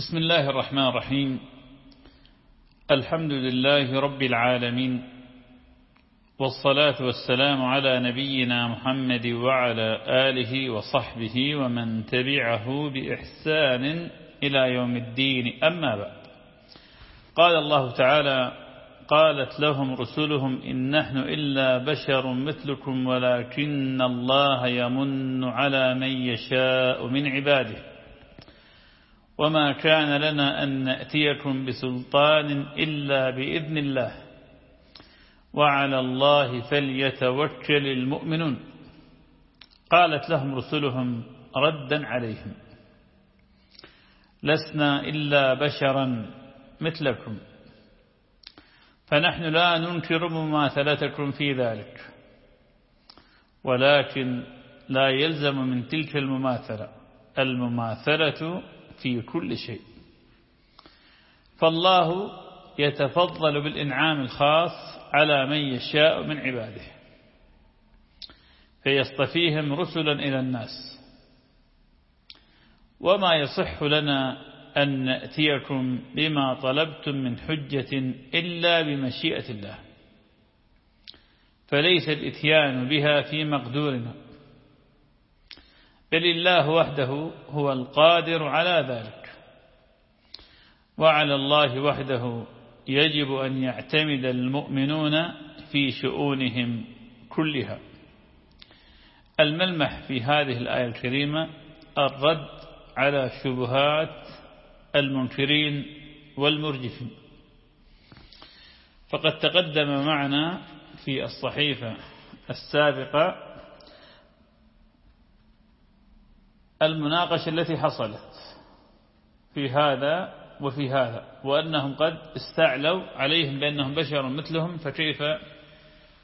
بسم الله الرحمن الرحيم. الحمد لله رب العالمين والصلاة والسلام على نبينا محمد وعلى آله وصحبه ومن تبعه بإحسان إلى يوم الدين. أما بعد قال الله تعالى قالت لهم رسلهم إن نحن إلا بشر مثلكم ولكن الله يمن على من يشاء من عباده. وما كان لنا أن نأتيكم بسلطان إلا بإذن الله وعلى الله فليتوكل المؤمنون قالت لهم رسلهم ردا عليهم لسنا إلا بشرا مثلكم فنحن لا ننكر مماثلتكم في ذلك ولكن لا يلزم من تلك المماثلة المماثلة في كل شيء. فالله يتفضل بالإنعام الخاص على من يشاء من عباده. فيصطفيهم رسلا إلى الناس. وما يصح لنا أن نأتيكم بما طلبتم من حجة إلا بمشيئة الله. فليس الإتيان بها في مقدورنا. بل الله وحده هو القادر على ذلك. وعلى الله وحده يجب أن يعتمد المؤمنون في شؤونهم كلها. الملمح في هذه الآية الكريمة الرد على شبهات المنكرين والمرجفين. فقد تقدم معنا في الصحيفة السابقة المناقشة التي حصلت في هذا وفي هذا وأنهم قد استعلوا عليهم بأنهم بشر مثلهم فكيف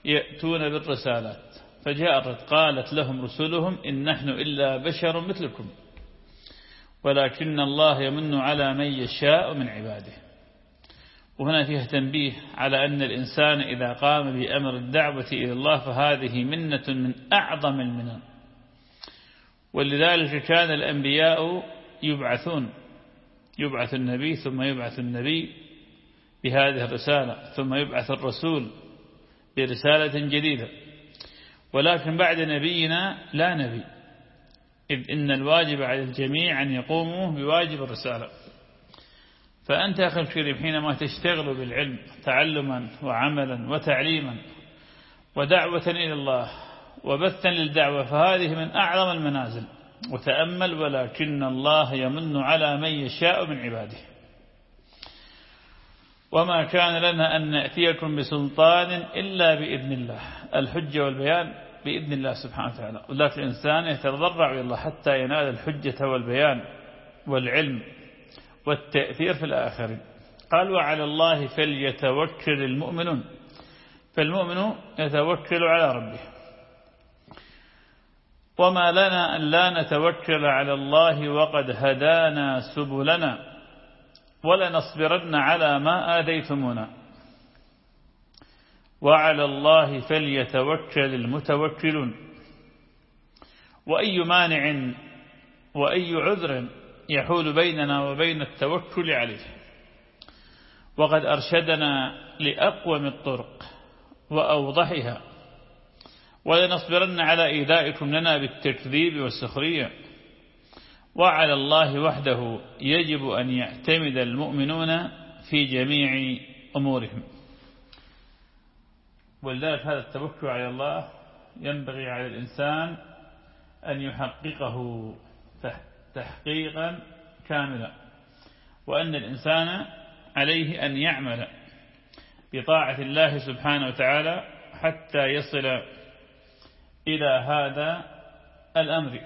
يأتون بالرسالات؟ فجاءت قالت لهم رسلهم إن نحن إلا بشر مثلكم ولكن الله يمن على من يشاء من عباده. وهنا فيها تنبيه على أن الإنسان إذا قام بأمر الدعوة إلى الله فهذه منة من أعظم المنن. ولذلك كان الأنبياء يبعثون يبعث النبي ثم يبعث النبي بهذه الرسالة ثم يبعث الرسول برسالة جديدة. ولكن بعد نبينا لا نبي إذ إن الواجب على الجميع أن يقوموا بواجب الرسالة. فأنت أخي الكريم حينما تشتغل بالعلم تعلما وعملا وتعليما ودعوة إلى الله وبثا للدعوة فهذه من أعظم المنازل. وتأمل ولكن الله يمن على من يشاء من عباده. وما كان لنا أن نأتيكم بسلطان إلا بإذن الله. الحجة والبيان بإذن الله سبحانه وتعالى. ولكن الإنسان يتضرع إلى الله حتى ينال الحجة والبيان والعلم والتأثير في الآخرين. قال وعلى الله فليتوكل المؤمنون. فالمؤمن يتوكل على ربه. وما لنا أن لا نتوكل على الله وقد هدانا سبلنا ولنصبرن على ما آذيتمونا. وعلى الله فليتوكل المتوكلون. وأي مانع وأي عذر يحول بيننا وبين التوكل عليه. وقد أرشدنا لأقوم الطرق وأوضحها. ولنصبرن على إيذائكم لنا بالتكذيب والسخرية. وعلى الله وحده يجب أن يعتمد المؤمنون في جميع أمورهم. ولذلك هذا التوكل على الله ينبغي على الإنسان أن يحققه تحقيقا كاملا. وأن الإنسان عليه أن يعمل بطاعة الله سبحانه وتعالى حتى يصل إلى هذا الأمر.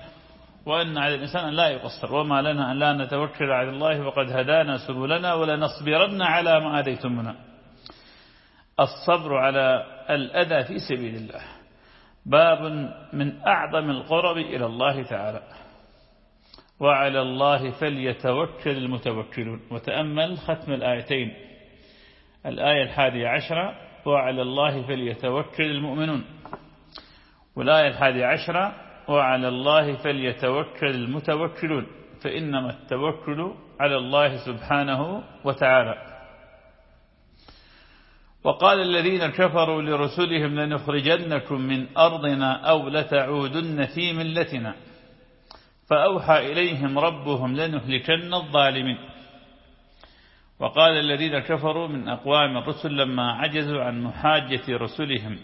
وأن على الإنسان أن لا يقصر وما لنا أن لا نتوكل على الله وقد هدانا سبلنا ولنصبرن على ما أديتمنا الصبر على الأذى في سبيل الله باب من أعظم القرب إلى الله تعالى. وعلى الله فليتوكل المتوكلون. وتأمل ختم الآيتين. الآية الحادية عشرة. وعلى الله فليتوكل المؤمنون. والآية الحادية عشرة وعلى الله فليتوكل المتوكلون فإنما التوكل على الله سبحانه وتعالى. وقال الذين كفروا لرسلهم لنخرجنكم من أرضنا أو لتعودن في ملتنا. فأوحى إليهم ربهم لنهلكن الظالمين. وقال الذين كفروا من أقوام الرسل لما عجزوا عن محاجة رسلهم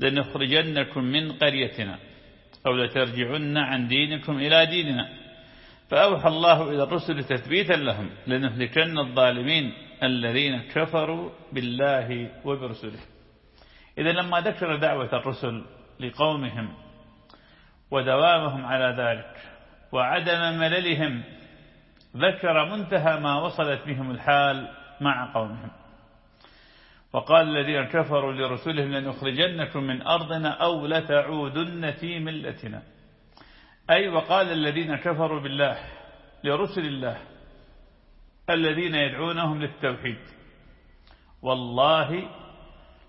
لنخرجنكم من قريتنا أو لترجعن عن دينكم إلى ديننا. فأوحى الله إلى الرسل تثبيتا لهم لنهلكن الظالمين الذين كفروا بالله وبرسله. إذا لما ذكر دعوة الرسل لقومهم ودوامهم على ذلك وعدم مللهم ذكر منتهى ما وصلت بهم الحال مع قومهم. وقال الذين كفروا لرسلهم لنخرجنكم من أرضنا أو لتعودن في ملتنا. أي وقال الذين كفروا بالله لرسل الله الذين يدعونهم للتوحيد. والله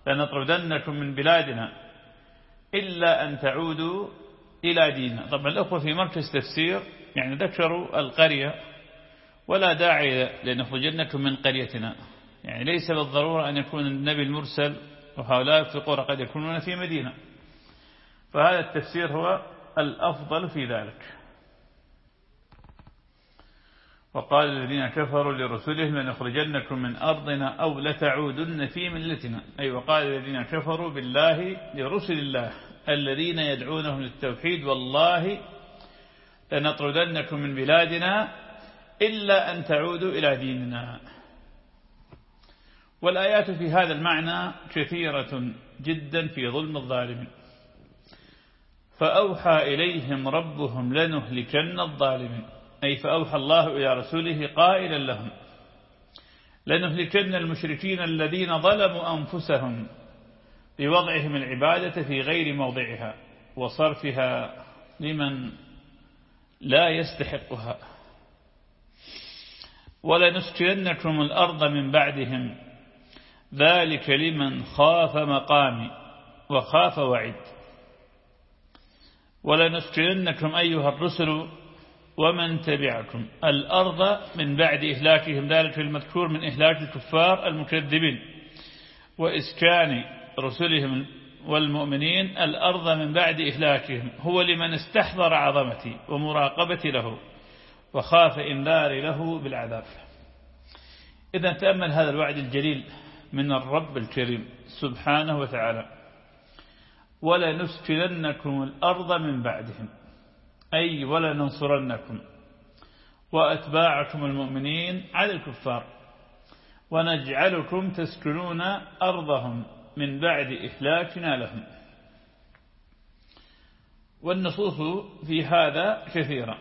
لنطردنكم من بلادنا إلا أن تعودوا إلى ديننا. طبعا الأخوة في مركز تفسير يعني ذكروا القرية ولا داعي لنخرجنكم من قريتنا. يعني ليس بالضرورة أن يكون النبي المرسل وهؤلاء في قرى قد يكونون في مدينة. فهذا التفسير هو الأفضل في ذلك. وقال الذين كفروا لرسلهم لنخرجنكم من أرضنا أو لتعودن في ملتنا. أي وقال الذين كفروا بالله لرسل الله الذين يدعونهم للتوحيد والله لنطردنكم من بلادنا إلا أن تعودوا إلى ديننا. والآيات في هذا المعنى كثيرة جدا في ظلم الظالمين. فأوحى إليهم ربهم لنهلكن الظالمين. أي فأوحى الله إلى رسوله قائلا لهم. لنهلكن المشركين الذين ظلموا أنفسهم بوضعهم العبادة في غير موضعها وصرفها لمن لا يستحقها. ولنسكننكم الأرض من بعدهم ذلك لمن خاف مقامي وخاف وعد ولنسكننكم أيها الرسل ومن تبعكم. الأرض من بعد إهلاكهم ذلك المذكور من إهلاك الكفار المكذبين. وإسكان رسلهم والمؤمنين الأرض من بعد إهلاكهم. هو لمن استحضر عظمتي ومراقبتي له وخاف إنذاري له بالعذاب. إذا تأمل هذا الوعد الجليل. من الرب الكريم سبحانه وتعالى. ولنسكننكم الأرض من بعدهم. أي ولننصرنكم. وأتباعكم المؤمنين على الكفار. ونجعلكم تسكنون أرضهم من بعد إهلاكنا لهم. والنصوص في هذا كثيرة.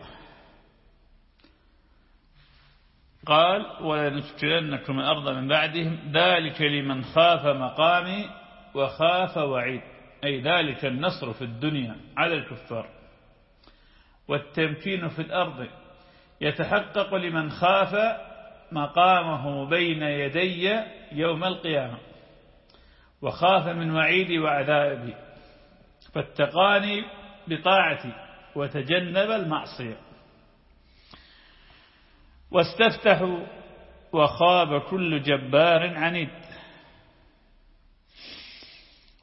قال ولنسكننكم الأرض من بعدهم. ذلك لمن خاف مقامي وخاف وعيد. أي ذلك النصر في الدنيا على الكفار. والتمكين في الأرض. يتحقق لمن خاف مقامه بين يدي يوم القيامة. وخاف من وعيدي وعذابي. فاتقاني بطاعتي وتجنب المعصية. واستفتحوا وخاب كل جبار عنيد.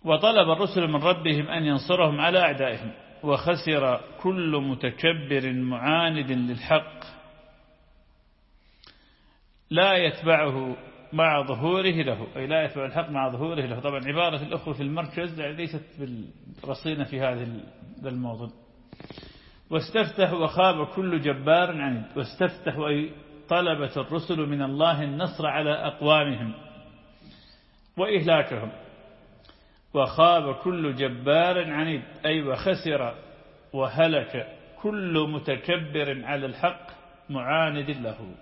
وطلب الرسل من ربهم أن ينصرهم على أعدائهم وخسر كل متكبر معاند للحق. لا يتبعه مع ظهوره له أي لا يتبع الحق مع ظهوره له. طبعا عبارة الأخوة في المركز ليست بالرصينة في هذا الموضوع. واستفتح وخاب كل جبار عنيد. واستفتح أي طلبت الرسل من الله النصر على أقوامهم وإهلاكهم. وخاب كل جبار عنيد. أي وخسر وهلك كل متكبر على الحق معاند له.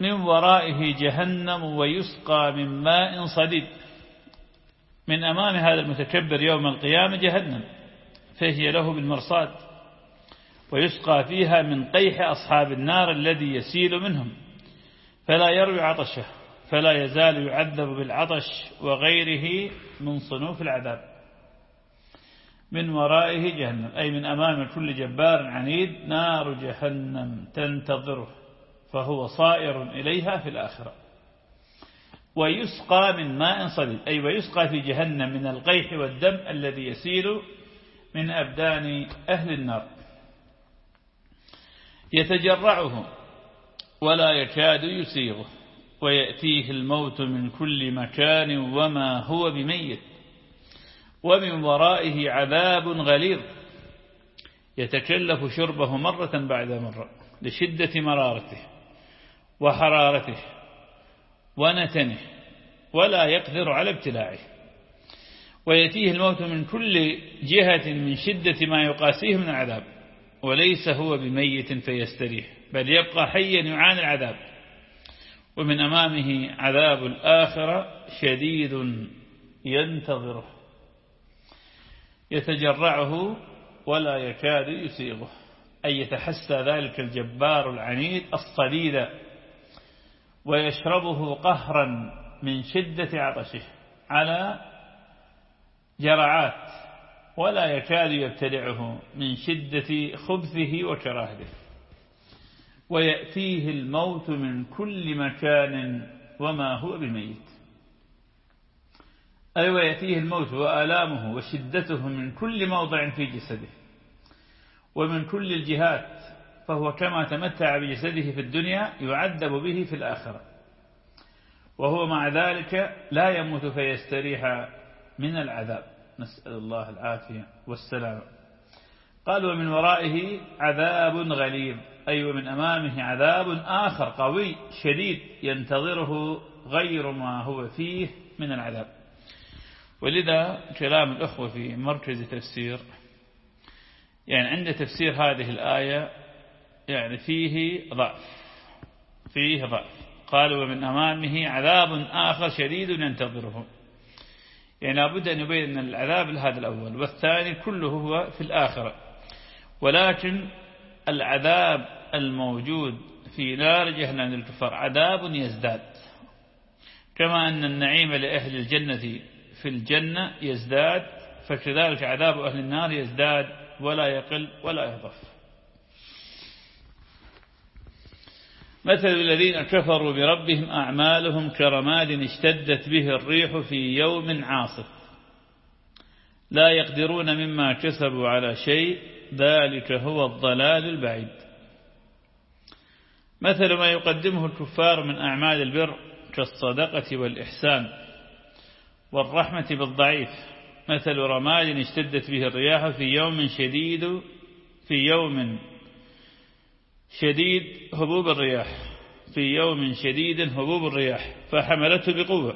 من ورائه جهنم ويسقى من ماء صديد. من أمام هذا المتكبر يوم القيامة جهنم فهي له بالمرصاد ويسقى فيها من قيح أصحاب النار الذي يسيل منهم فلا يروي عطشه فلا يزال يعذب بالعطش وغيره من صنوف العذاب. من ورائه جهنم أي من أمام كل جبار عنيد نار جهنم تنتظره فهو صائر إليها في الآخرة. ويسقى من ماء صديد أي ويسقى في جهنم من القيح والدم الذي يسيل من أبدان أهل النار. يتجرعه ولا يكاد يسيغه ويأتيه الموت من كل مكان وما هو بميت ومن ورائه عذاب غليظ. يتكلف شربه مرة بعد مرة لشدة مرارته وحرارته. ونتنه ولا يقدر على ابتلاعه. ويأتيه الموت من كل جهة من شدة ما يقاسيه من العذاب وليس هو بميت فيستريح بل يبقى حيا يعاني العذاب. ومن أمامه عذاب الآخرة شديد ينتظره يتجرعه ولا يكاد يسيغه أي يتحسى ذلك الجبار العنيد الصديد ويشربه قهرا من شدة عطشه على جرعات ولا يكاد يبتلعه من شدة خبثه وكراهته ويأتيه الموت من كل مكان وما هو بميت. أي ويأتيه الموت وآلامه وشدته من كل موضع في جسده. ومن كل الجهات فهو كما تمتع بجسده في الدنيا يعذب به في الآخرة. وهو مع ذلك لا يموت فيستريح من العذاب. نسأل الله العافية والسلام. قال ومن ورائه عذاب غليظ. أي ومن أمامه عذاب آخر قوي شديد ينتظره غير ما هو فيه من العذاب. ولذا كلام الأخوة في مركز تفسير يعني عند تفسير هذه الآية يعني فيه ضعف. فيه ضعف. قال ومن أمامه عذاب آخر شديد ينتظره يعني لابد أن يبين أن العذاب لهذا الأول والثاني كله هو في الآخرة. ولكن العذاب الموجود في نار جهنم للكفار عذاب يزداد. كما أن النعيم لأهل الجنة في الجنة يزداد فكذلك عذاب أهل النار يزداد ولا يقل ولا يضف مثل الذين كفروا بربهم أعمالهم كرماد اشتدت به الريح في يوم عاصف. لا يقدرون مما كسبوا على شيء ذلك هو الضلال البعيد. مثل ما يقدمه الكفار من أعمال البر كالصدقة والإحسان والرحمة بالضعيف. مثل رماد اشتدت به الرياح في يوم شديد في يوم شديد هبوب الرياح. في يوم شديد هبوب الرياح. فحملته بقوة.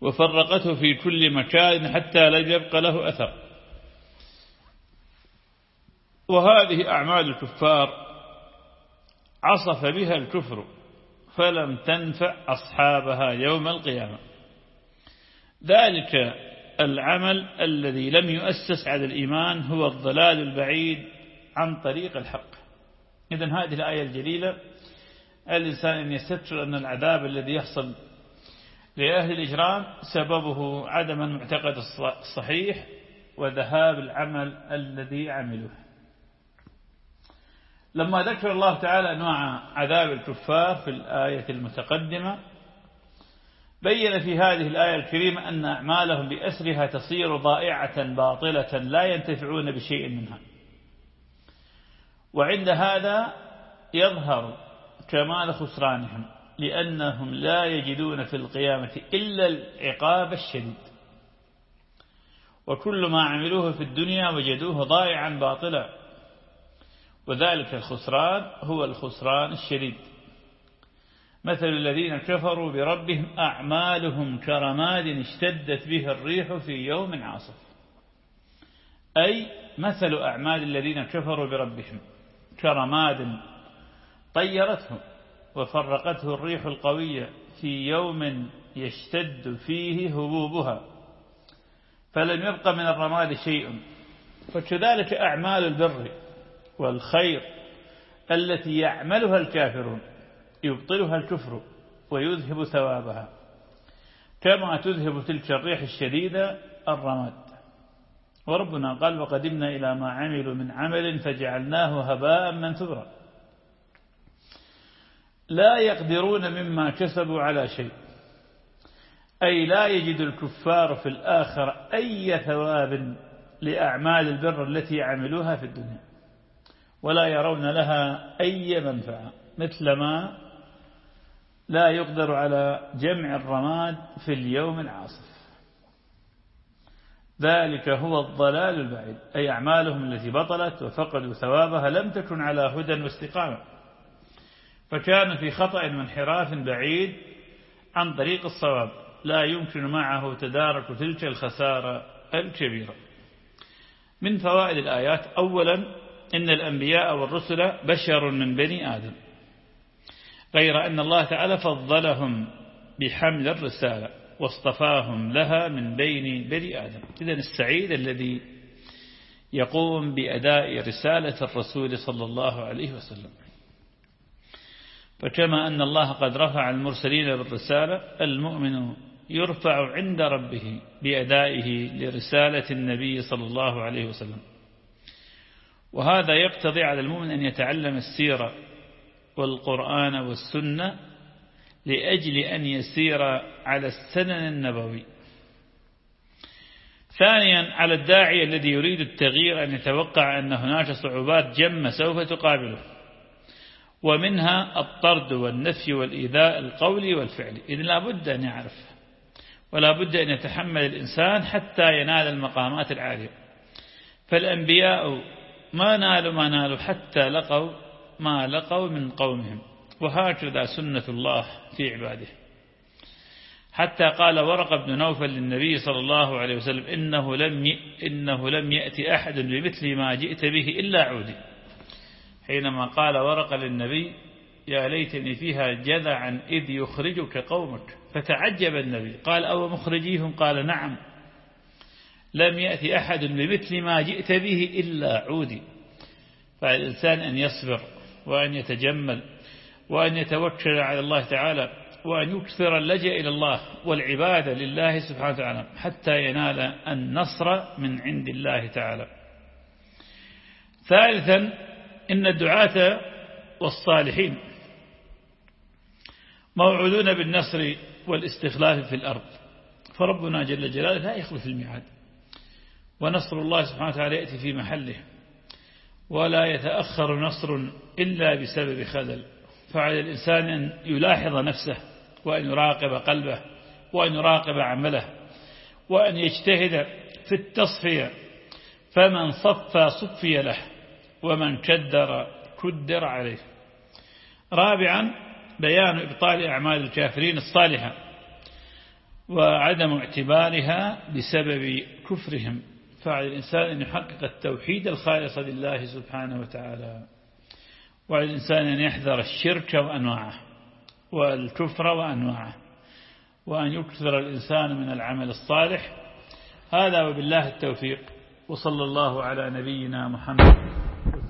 وفرقته في كل مكان حتى لم يبق له أثر. وهذه أعمال الكفار عصف بها الكفر فلم تنفع أصحابها يوم القيامة. ذلك العمل الذي لم يؤسس على الإيمان هو الضلال البعيد عن طريق الحق. إذا هذه الآية الجليلة الإنسان أن يستشعر أن العذاب الذي يحصل لأهل الإجرام سببه عدم المعتقد الصحيح وذهاب العمل الذي عملوه لما ذكر الله تعالى أنواع عذاب الكفار في الآية المتقدمة بين في هذه الآية الكريمة أن أعمالهم بأسرها تصير ضائعة باطلة لا ينتفعون بشيء منها. وعند هذا يظهر كمال خسرانهم لأنهم لا يجدون في القيامة إلا العقاب الشديد. وكل ما عملوه في الدنيا وجدوه ضائعا باطلا. وذلك الخسران هو الخسران الشديد. مثل الذين كفروا بربهم أعمالهم كرماد اشتدت به الريح في يوم عاصف. أي مثل أعمال الذين كفروا بربهم. كرماد طيرته وفرقته الريح القوية في يوم يشتد فيه هبوبها فلم يبق من الرماد شيء. فكذلك أعمال البر والخير التي يعملها الكافرون يبطلها الكفر ويذهب ثوابها كما تذهب تلك الريح الشديدة الرماد. وربنا قال وقدمنا إلى ما عملوا من عمل فجعلناه هباء منثورا. لا يقدرون مما كسبوا على شيء. أي لا يجد الكفار في الآخرة أي ثواب لأعمال البر التي عملوها في الدنيا. ولا يرون لها أي منفعة. مثلما لا يقدر على جمع الرماد في اليوم العاصف ذلك هو الضلال البعيد. أي أعمالهم التي بطلت وفقدوا ثوابها لم تكن على هدى واستقامة. فكان في خطأ وانحراف بعيد عن طريق الصواب. لا يمكن معه تدارك تلك الخسارة الكبيرة. من فوائد الآيات أولا إن الأنبياء والرسل بشر من بني آدم غير أن الله تعالى فضلهم بحمل الرسالة. واصطفاهم لها من بين بني آدم. إذا السعيد الذي يقوم بأداء رسالة الرسول صلى الله عليه وسلم. فكما أن الله قد رفع المرسلين بالرسالة المؤمن يرفع عند ربه بأدائه لرسالة النبي صلى الله عليه وسلم. وهذا يقتضي على المؤمن أن يتعلم السيرة والقرآن والسنة لأجل أن يسير على السنن النبوي. ثانيا على الداعي الذي يريد التغيير أن يتوقع أن هناك صعوبات جمة سوف تقابله ومنها الطرد والنفي والإيذاء القولي والفعلي إذن لابد أن يعرف ولا بد أن يتحمل الإنسان حتى ينال المقامات العالية. فالأنبياء ما نالوا ما نالوا حتى لقوا ما لقوا من قومهم. وهكذا سنة الله في عباده. حتى قال ورق بن نوفل للنبي صلى الله عليه وسلم إنه لم إنه لم يأتي أحد بمثل ما جئت به إلا عودي. حينما قال ورق للنبي يا ليتني فيها جذعا إذ يخرجك قومك فتعجب النبي. قال أو مخرجيهم؟ قال نعم. لم يأتي أحد بمثل ما جئت به إلا عودي. فالإنسان أن يصبر وأن يتجمل. وأن يتوكل على الله تعالى وأن يكثر اللجأ إلى الله والعبادة لله سبحانه وتعالى حتى ينال النصر من عند الله تعالى. ثالثا إن الدعاة والصالحين موعودون بالنصر والاستخلاف في الأرض. فربنا جل جلاله لا يخلف الميعاد. ونصر الله سبحانه وتعالى يأتي في محله. ولا يتأخر نصر إلا بسبب خلل فعلى الإنسان أن يلاحظ نفسه وأن يراقب قلبه وأن يراقب عمله وأن يجتهد في التصفية فمن صفى صفي له ومن كدر كدر عليه. رابعا بيان إبطال أعمال الكافرين الصالحة وعدم اعتبارها بسبب كفرهم. فعلى الإنسان أن يحقق التوحيد الخالص لله سبحانه وتعالى. وعلى الإنسان أن يحذر الشرك وأنواعه والكفر وأنواعه وأن يكثر الإنسان من العمل الصالح. هذا وبالله التوفيق. وصلى الله على نبينا محمد.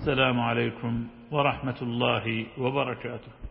السلام عليكم ورحمة الله وبركاته.